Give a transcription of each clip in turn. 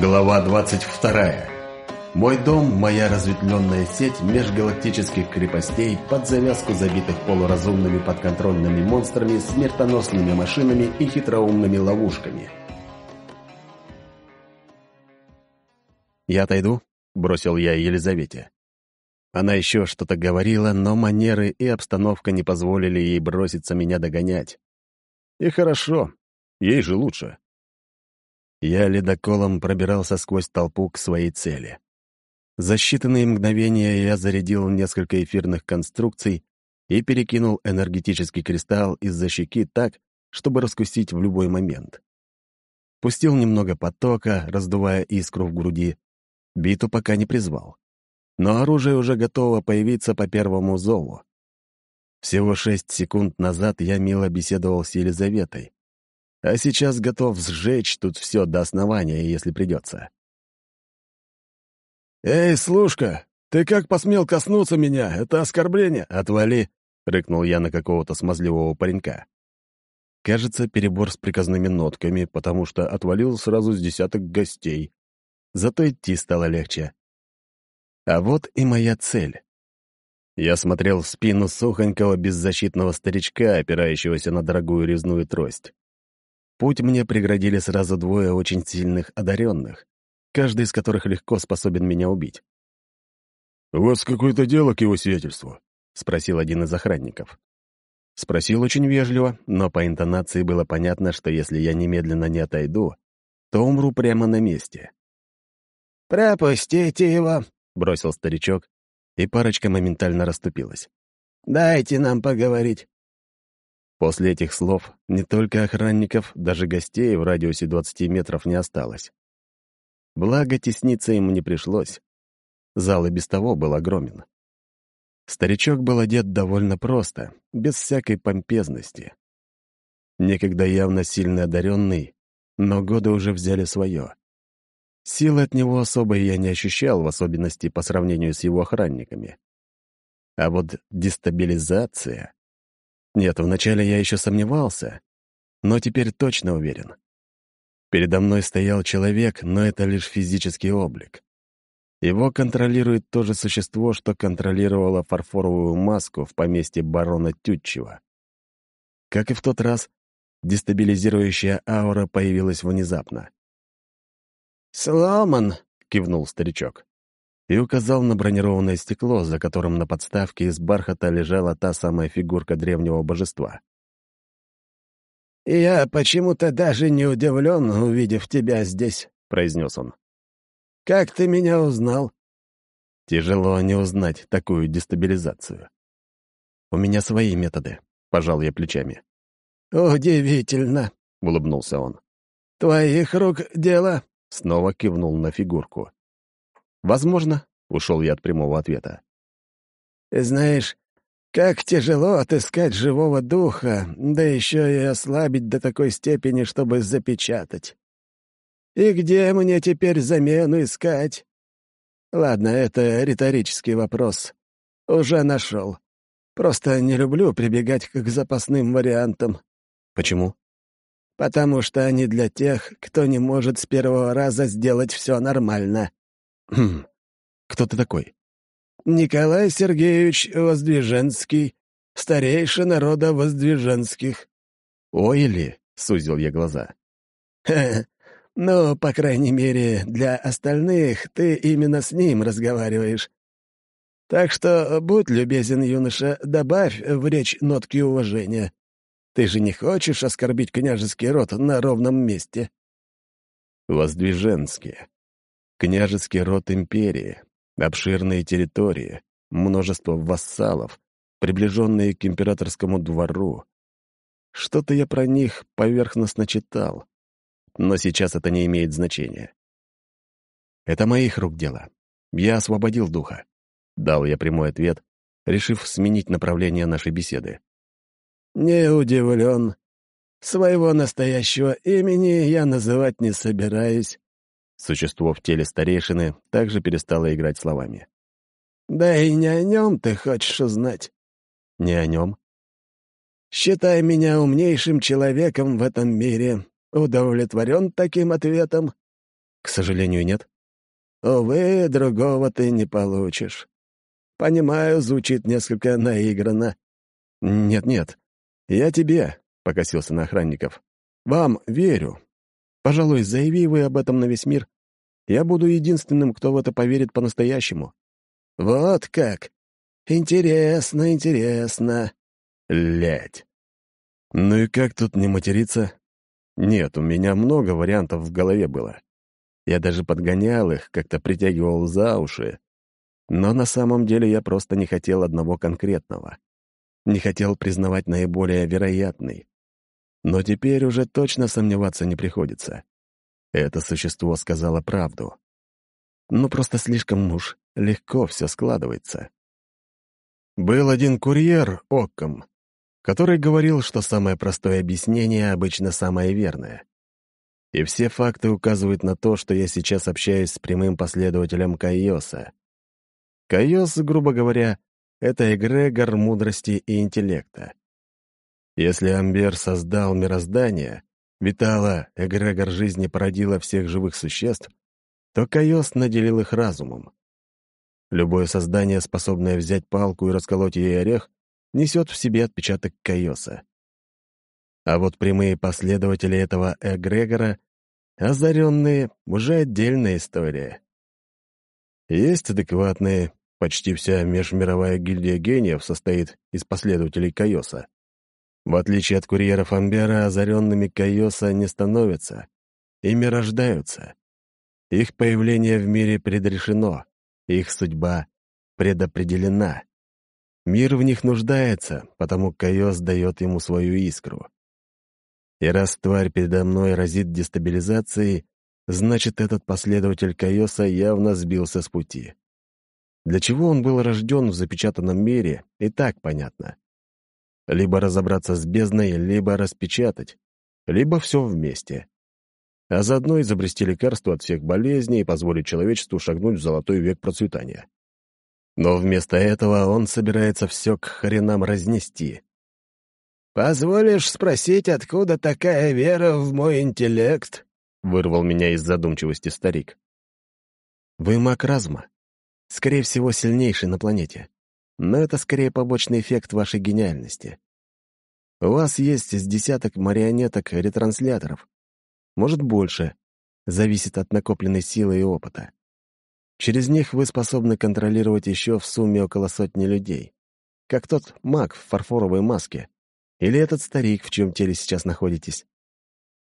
Глава 22. Мой дом – моя разветвленная сеть межгалактических крепостей под завязку забитых полуразумными подконтрольными монстрами, смертоносными машинами и хитроумными ловушками. «Я отойду», — бросил я Елизавете. Она еще что-то говорила, но манеры и обстановка не позволили ей броситься меня догонять. И хорошо, ей же лучше. Я ледоколом пробирался сквозь толпу к своей цели. За считанные мгновения я зарядил несколько эфирных конструкций и перекинул энергетический кристалл из-за щеки так, чтобы раскусить в любой момент. Пустил немного потока, раздувая искру в груди. Биту пока не призвал. Но оружие уже готово появиться по первому зову. Всего шесть секунд назад я мило беседовал с Елизаветой, а сейчас готов сжечь тут все до основания, если придется. «Эй, слушка, ты как посмел коснуться меня? Это оскорбление!» «Отвали!» — рыкнул я на какого-то смазливого паренька. Кажется, перебор с приказными нотками, потому что отвалил сразу с десяток гостей. Зато идти стало легче. А вот и моя цель. Я смотрел в спину сухонького беззащитного старичка, опирающегося на дорогую резную трость. Путь мне преградили сразу двое очень сильных одаренных, каждый из которых легко способен меня убить. «У вас какое-то дело к его свидетельству?» — спросил один из охранников. Спросил очень вежливо, но по интонации было понятно, что если я немедленно не отойду, то умру прямо на месте. «Пропустите его», — бросил старичок, и парочка моментально расступилась. «Дайте нам поговорить». После этих слов не только охранников, даже гостей в радиусе 20 метров не осталось. Благо, тесниться им не пришлось. Зал и без того был огромен. Старичок был одет довольно просто, без всякой помпезности. Некогда явно сильно одаренный, но годы уже взяли свое. Силы от него особой я не ощущал, в особенности по сравнению с его охранниками. А вот дестабилизация... Нет, вначале я еще сомневался, но теперь точно уверен. Передо мной стоял человек, но это лишь физический облик. Его контролирует то же существо, что контролировало фарфоровую маску в поместье барона Тютчева. Как и в тот раз, дестабилизирующая аура появилась внезапно. «Сломан!» — кивнул старичок и указал на бронированное стекло, за которым на подставке из бархата лежала та самая фигурка древнего божества. «Я почему-то даже не удивлен, увидев тебя здесь», — произнес он. «Как ты меня узнал?» Тяжело не узнать такую дестабилизацию. «У меня свои методы», — пожал я плечами. «Удивительно», — улыбнулся он. «Твоих рук дело?» — снова кивнул на фигурку. «Возможно», — ушел я от прямого ответа. «Знаешь, как тяжело отыскать живого духа, да еще и ослабить до такой степени, чтобы запечатать. И где мне теперь замену искать? Ладно, это риторический вопрос. Уже нашел. Просто не люблю прибегать к запасным вариантам. Почему? Потому что они для тех, кто не может с первого раза сделать все нормально. Хм, кто ты такой? Николай Сергеевич Воздвиженский, старейшина рода Воздвиженских. Ой ли, сузил я глаза. Ха, ну, по крайней мере, для остальных ты именно с ним разговариваешь. Так что будь любезен, юноша, добавь в речь нотки уважения. Ты же не хочешь оскорбить княжеский род на ровном месте? Воздвиженские княжеский род империи, обширные территории, множество вассалов, приближенные к императорскому двору. Что-то я про них поверхностно читал, но сейчас это не имеет значения. Это моих рук дело. Я освободил духа. Дал я прямой ответ, решив сменить направление нашей беседы. «Не удивлен. Своего настоящего имени я называть не собираюсь. Существо в теле старейшины также перестало играть словами. «Да и не о нем ты хочешь узнать». «Не о нем?» «Считай меня умнейшим человеком в этом мире. Удовлетворен таким ответом?» К сожалению, нет. Увы, другого ты не получишь. Понимаю, звучит несколько наигранно. Нет-нет, я тебе, — покосился на охранников. Вам верю. Пожалуй, заяви вы об этом на весь мир. Я буду единственным, кто в это поверит по-настоящему. Вот как. Интересно, интересно. Лять. Ну и как тут не материться? Нет, у меня много вариантов в голове было. Я даже подгонял их, как-то притягивал за уши. Но на самом деле я просто не хотел одного конкретного. Не хотел признавать наиболее вероятный. Но теперь уже точно сомневаться не приходится. Это существо сказало правду. Ну, просто слишком уж легко все складывается. Был один курьер, Окком, который говорил, что самое простое объяснение обычно самое верное. И все факты указывают на то, что я сейчас общаюсь с прямым последователем Кайоса. Кайос, грубо говоря, это эгрегор мудрости и интеллекта. Если Амбер создал мироздание, Витала, эгрегор жизни породила всех живых существ, то Кайос наделил их разумом. Любое создание, способное взять палку и расколоть ей орех, несет в себе отпечаток Кайоса. А вот прямые последователи этого эгрегора, озаренные, уже отдельная история. Есть адекватные, почти вся межмировая гильдия гениев состоит из последователей Кайоса. В отличие от курьеров Амбера, озаренными Кайоса не становятся, ими рождаются. Их появление в мире предрешено, их судьба предопределена. Мир в них нуждается, потому Кайос дает ему свою искру. И раз тварь передо мной разит дестабилизацией, значит, этот последователь Кайоса явно сбился с пути. Для чего он был рожден в запечатанном мире, и так понятно. Либо разобраться с бездной, либо распечатать, либо все вместе. А заодно изобрести лекарство от всех болезней и позволить человечеству шагнуть в золотой век процветания. Но вместо этого он собирается все к хренам разнести. «Позволишь спросить, откуда такая вера в мой интеллект?» — вырвал меня из задумчивости старик. «Вы маг разума. Скорее всего, сильнейший на планете. Но это скорее побочный эффект вашей гениальности. У вас есть с десяток марионеток-ретрансляторов. Может, больше. Зависит от накопленной силы и опыта. Через них вы способны контролировать еще в сумме около сотни людей. Как тот маг в фарфоровой маске. Или этот старик, в чьем теле сейчас находитесь.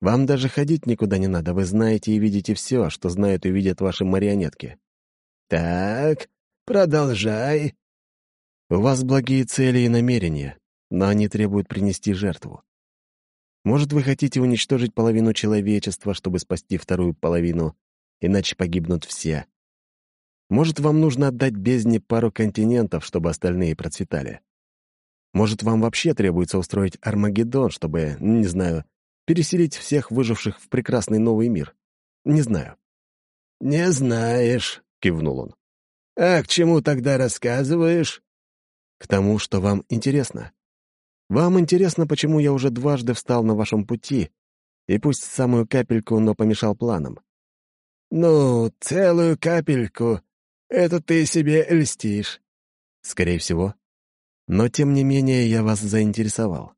Вам даже ходить никуда не надо, вы знаете и видите все, что знают и видят ваши марионетки. «Так, продолжай». У вас благие цели и намерения, но они требуют принести жертву. Может, вы хотите уничтожить половину человечества, чтобы спасти вторую половину, иначе погибнут все. Может, вам нужно отдать бездне пару континентов, чтобы остальные процветали. Может, вам вообще требуется устроить Армагеддон, чтобы, не знаю, переселить всех выживших в прекрасный новый мир. Не знаю. «Не знаешь», — кивнул он. «А к чему тогда рассказываешь?» «К тому, что вам интересно. Вам интересно, почему я уже дважды встал на вашем пути, и пусть самую капельку, но помешал планам». «Ну, целую капельку это ты себе льстишь. Скорее всего. Но, тем не менее, я вас заинтересовал.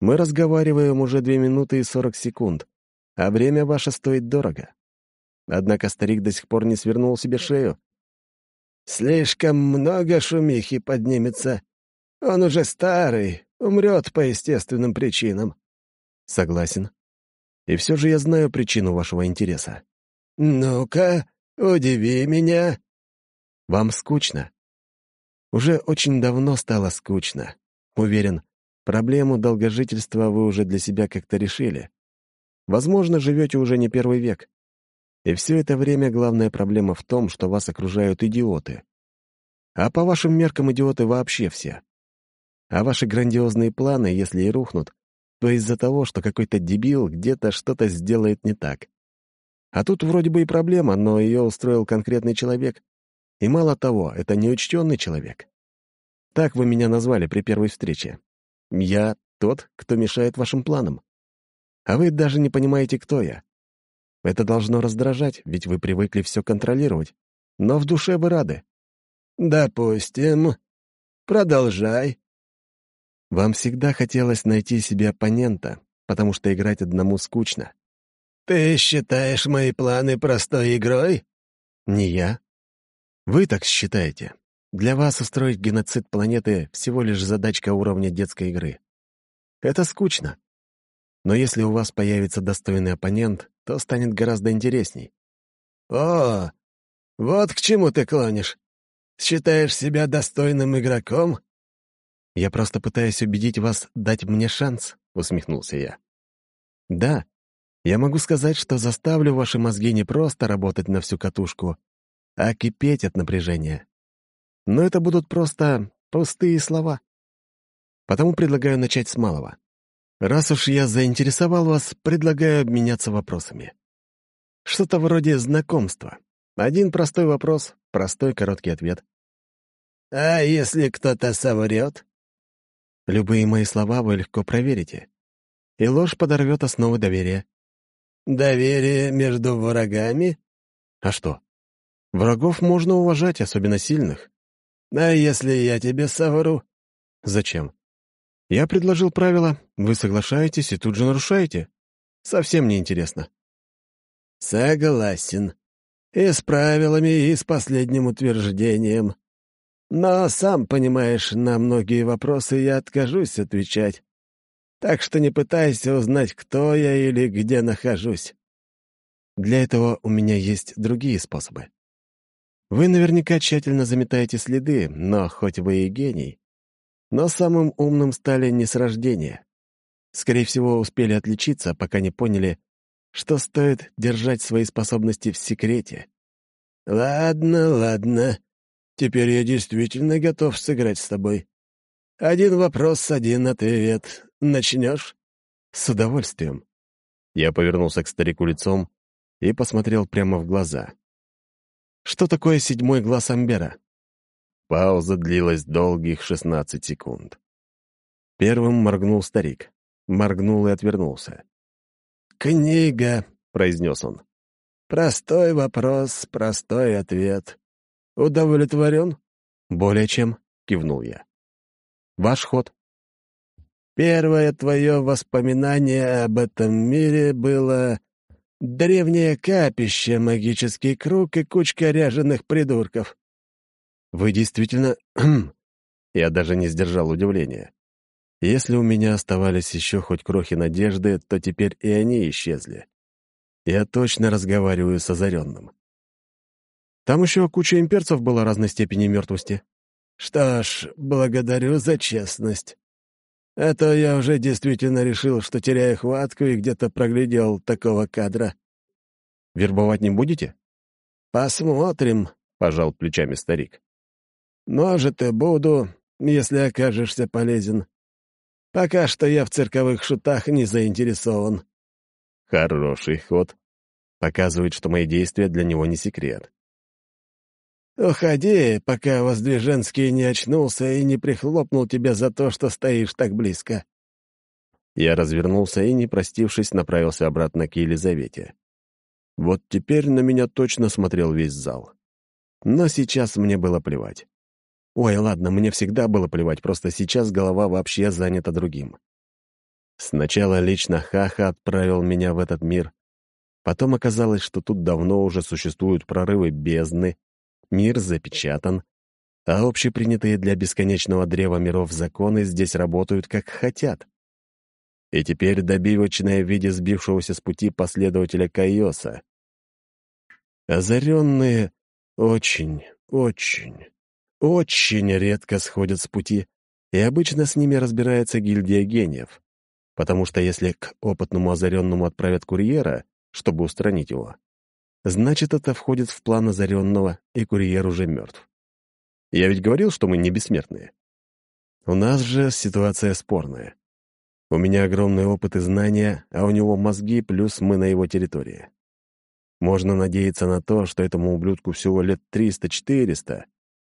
Мы разговариваем уже две минуты и сорок секунд, а время ваше стоит дорого. Однако старик до сих пор не свернул себе шею. «Слишком много шумихи поднимется. Он уже старый, умрет по естественным причинам». «Согласен. И все же я знаю причину вашего интереса». «Ну-ка, удиви меня». Вам скучно? Уже очень давно стало скучно. Уверен, проблему долгожительства вы уже для себя как-то решили. Возможно, живете уже не первый век. И все это время главная проблема в том, что вас окружают идиоты. А по вашим меркам идиоты вообще все. А ваши грандиозные планы, если и рухнут, то из-за того, что какой-то дебил где-то что-то сделает не так. А тут вроде бы и проблема, но ее устроил конкретный человек, и мало того, это неучтенный человек. Так вы меня назвали при первой встрече. Я тот, кто мешает вашим планам. А вы даже не понимаете, кто я. Это должно раздражать, ведь вы привыкли все контролировать. Но в душе вы рады. «Допустим. Продолжай». Вам всегда хотелось найти себе оппонента, потому что играть одному скучно. «Ты считаешь мои планы простой игрой?» «Не я. Вы так считаете. Для вас устроить геноцид планеты всего лишь задачка уровня детской игры. Это скучно. Но если у вас появится достойный оппонент, то станет гораздо интересней. «О, вот к чему ты клонишь. Считаешь себя достойным игроком?» «Я просто пытаюсь убедить вас дать мне шанс», — усмехнулся я. «Да, я могу сказать, что заставлю ваши мозги не просто работать на всю катушку, а кипеть от напряжения. Но это будут просто пустые слова. Потому предлагаю начать с малого. Раз уж я заинтересовал вас, предлагаю обменяться вопросами. Что-то вроде знакомства. Один простой вопрос, простой короткий ответ. «А если кто-то соврет?» Любые мои слова вы легко проверите. И ложь подорвет основы доверия. «Доверие между врагами?» А что? Врагов можно уважать, особенно сильных. А если я тебе совру? Зачем? Я предложил правила, вы соглашаетесь и тут же нарушаете. Совсем неинтересно. Согласен. И с правилами, и с последним утверждением. Но, сам понимаешь, на многие вопросы я откажусь отвечать. Так что не пытайся узнать, кто я или где нахожусь. Для этого у меня есть другие способы. Вы наверняка тщательно заметаете следы, но хоть вы и гений, но самым умным стали не с рождения. Скорее всего, успели отличиться, пока не поняли, что стоит держать свои способности в секрете. «Ладно, ладно. Теперь я действительно готов сыграть с тобой. Один вопрос, один ответ. Начнешь?» «С удовольствием». Я повернулся к старику лицом и посмотрел прямо в глаза. «Что такое седьмой глаз Амбера?» Пауза длилась долгих шестнадцать секунд. Первым моргнул старик. Моргнул и отвернулся. «Книга», — произнес он. «Простой вопрос, простой ответ. Удовлетворен?» «Более чем», — кивнул я. Ваш ход. Первое твое воспоминание об этом мире было древнее капище, магический круг и кучка ряженых придурков. Вы действительно... Я даже не сдержал удивления. Если у меня оставались еще хоть крохи надежды, то теперь и они исчезли. Я точно разговариваю с озаренным. Там еще куча имперцев была разной степени мертвости. «Что ж, благодарю за честность. Это я уже действительно решил, что теряю хватку и где-то проглядел такого кадра». «Вербовать не будете?» «Посмотрим», — пожал плечами старик. «Может, и буду, если окажешься полезен. Пока что я в цирковых шутах не заинтересован». Хороший ход. Показывает, что мои действия для него не секрет. «Уходи, пока Воздвиженский не очнулся и не прихлопнул тебя за то, что стоишь так близко». Я развернулся и, не простившись, направился обратно к Елизавете. Вот теперь на меня точно смотрел весь зал. Но сейчас мне было плевать. Ой, ладно, мне всегда было плевать, просто сейчас голова вообще занята другим. Сначала лично Хаха отправил меня в этот мир. Потом оказалось, что тут давно уже существуют прорывы бездны, Мир запечатан, а общепринятые для бесконечного древа миров законы здесь работают как хотят. И теперь добивочное в виде сбившегося с пути последователя Кайоса. Озаренные очень, очень, очень редко сходят с пути, и обычно с ними разбирается гильдия гениев, потому что если к опытному озаренному отправят курьера, чтобы устранить его, Значит, это входит в план озаренного, и курьер уже мертв. Я ведь говорил, что мы не бессмертные. У нас же ситуация спорная. У меня огромный опыт и знания, а у него мозги, плюс мы на его территории. Можно надеяться на то, что этому ублюдку всего лет 300-400,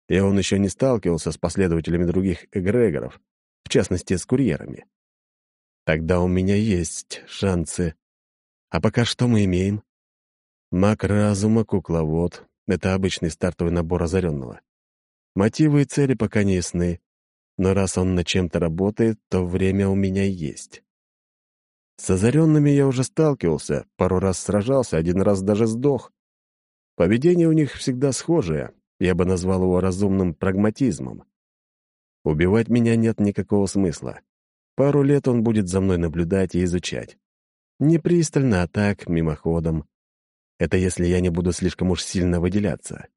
и он еще не сталкивался с последователями других эгрегоров, в частности, с курьерами. Тогда у меня есть шансы. А пока что мы имеем? Маг разума, кукловод — это обычный стартовый набор озаренного. Мотивы и цели пока не ясны, но раз он над чем-то работает, то время у меня есть. С озаренными я уже сталкивался, пару раз сражался, один раз даже сдох. Поведение у них всегда схожее, я бы назвал его разумным прагматизмом. Убивать меня нет никакого смысла. Пару лет он будет за мной наблюдать и изучать. Не пристально, а так, мимоходом. Это если я не буду слишком уж сильно выделяться.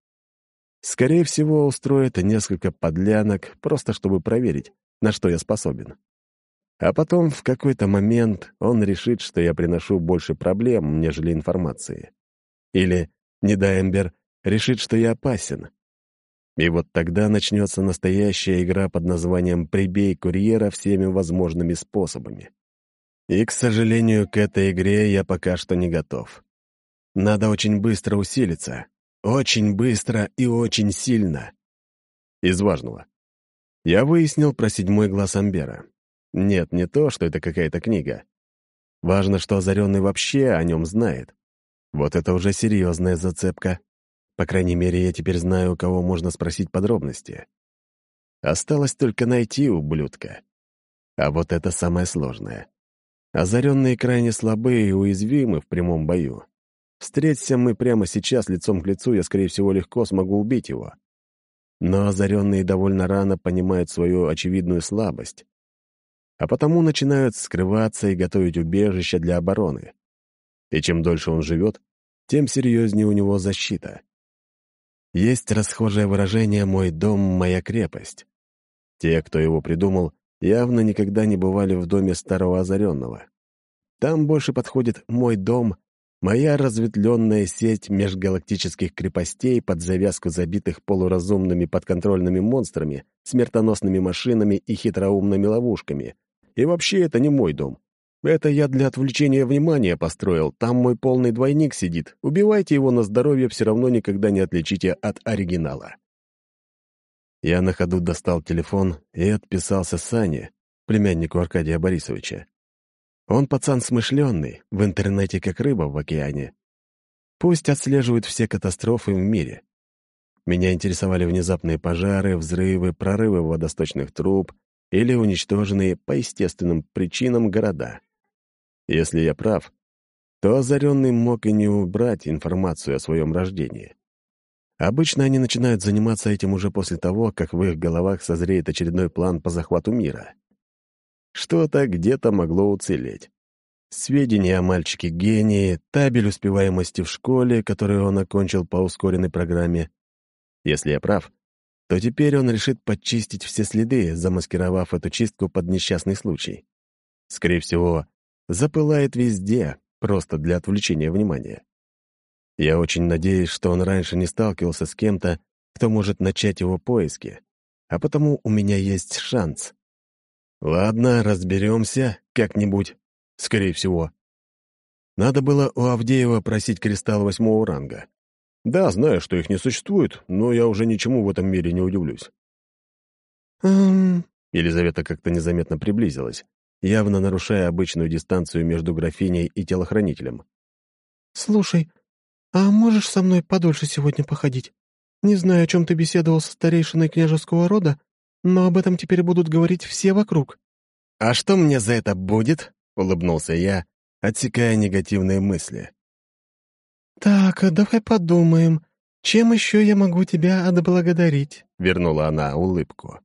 Скорее всего, устроит несколько подлянок, просто чтобы проверить, на что я способен. А потом в какой-то момент он решит, что я приношу больше проблем, нежели информации. Или, не дай Эмбер, решит, что я опасен. И вот тогда начнется настоящая игра под названием «Прибей курьера всеми возможными способами». И, к сожалению, к этой игре я пока что не готов. Надо очень быстро усилиться. Очень быстро и очень сильно. Из важного. Я выяснил про седьмой глаз Амбера. Нет, не то, что это какая-то книга. Важно, что озаренный вообще о нем знает. Вот это уже серьезная зацепка. По крайней мере, я теперь знаю, у кого можно спросить подробности. Осталось только найти ублюдка. А вот это самое сложное. Озаренные крайне слабые и уязвимы в прямом бою. Встреться мы прямо сейчас лицом к лицу, я, скорее всего, легко смогу убить его. Но озаренные довольно рано понимают свою очевидную слабость а потому начинают скрываться и готовить убежище для обороны. И чем дольше он живет, тем серьезнее у него защита. Есть расхожее выражение «мой дом, моя крепость». Те, кто его придумал, явно никогда не бывали в доме старого озаренного. Там больше подходит «мой дом», моя разветвленная сеть межгалактических крепостей под завязку забитых полуразумными подконтрольными монстрами, смертоносными машинами и хитроумными ловушками, и вообще это не мой дом. Это я для отвлечения внимания построил. Там мой полный двойник сидит. Убивайте его на здоровье, все равно никогда не отличите от оригинала. Я на ходу достал телефон и отписался Сане, племяннику Аркадия Борисовича. Он пацан смышленный, в интернете как рыба в океане. Пусть отслеживают все катастрофы в мире. Меня интересовали внезапные пожары, взрывы, прорывы водосточных труб, или уничтоженные по естественным причинам города. Если я прав, то озаренный мог и не убрать информацию о своем рождении. Обычно они начинают заниматься этим уже после того, как в их головах созреет очередной план по захвату мира. Что-то где-то могло уцелеть. Сведения о мальчике-гении, табель успеваемости в школе, которую он окончил по ускоренной программе. Если я прав, то теперь он решит подчистить все следы, замаскировав эту чистку под несчастный случай. Скорее всего, запылает везде, просто для отвлечения внимания. Я очень надеюсь, что он раньше не сталкивался с кем-то, кто может начать его поиски, а потому у меня есть шанс. Ладно, разберемся как-нибудь, скорее всего. Надо было у Авдеева просить кристалл восьмого ранга. Да, знаю, что их не существует, но я уже ничему в этом мире не удивлюсь. «Эм...» Елизавета как-то незаметно приблизилась, явно нарушая обычную дистанцию между графиней и телохранителем. «Слушай, а можешь со мной подольше сегодня походить? Не знаю, о чем ты беседовал со старейшиной княжеского рода, но об этом теперь будут говорить все вокруг». «А что мне за это будет?» — улыбнулся я, отсекая негативные мысли. «Так, давай подумаем, чем еще я могу тебя отблагодарить?» — вернула она улыбку.